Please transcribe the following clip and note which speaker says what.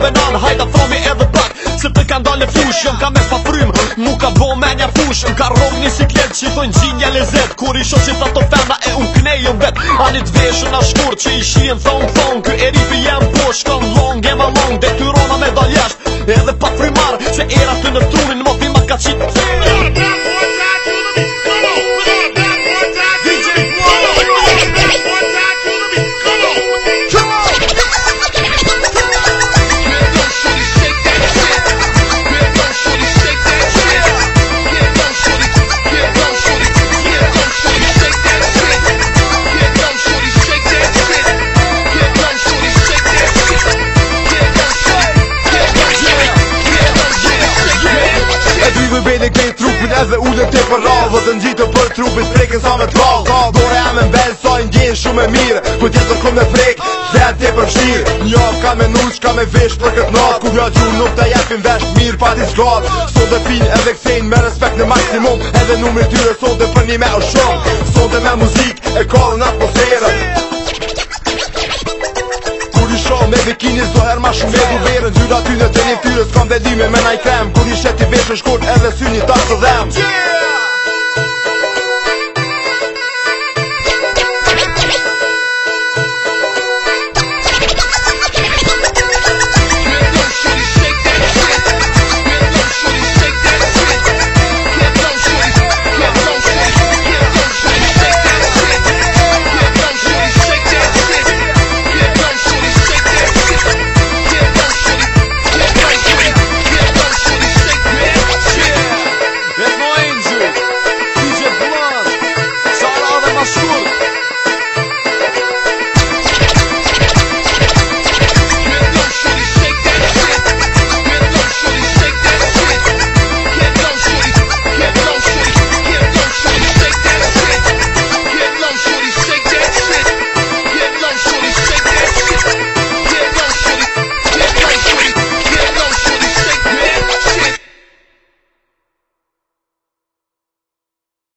Speaker 1: babën on Hajta thomi edhe pak Se te kanë dole fush Jëm ka me paprym, frym Mu ka bo me një fush ka rog një siklet Që i thonë lezet Kur i shon që ta të fena E unë knejën vet Ani të veshën a shkur Që i shien thonë thonë Kë e ripi jem po Shkon long e ma long rona me dal Edhe pa frymar Që era të në trunin Më fima ka qitë Fena, fena, fena
Speaker 2: Dhe ullën të për rallë Dhe të njitë për trupin sprekin sa me t'ballë Dore e me mbelë, sa i ndjenë shumë e mirë Për tjetër këm me frekë dhe e te përshirë shirë Një avë ka me nuqë, ka me vishë për këtë natë Ku vja gjurë nuk të jepin veshë, mirë pa t'i s'gatë Sot dhe pinë edhe ksejnë me respekt në maksimum Edhe numër tyre sot dhe për një me o shumë Sot dhe me muzikë, e kallë në atë bikini zo ma shumë Vedu verën, gjyra ty dhe të një fyrës Kom vedime me krem Kur një shet i veshën shkot edhe syni ta së dhem Yeah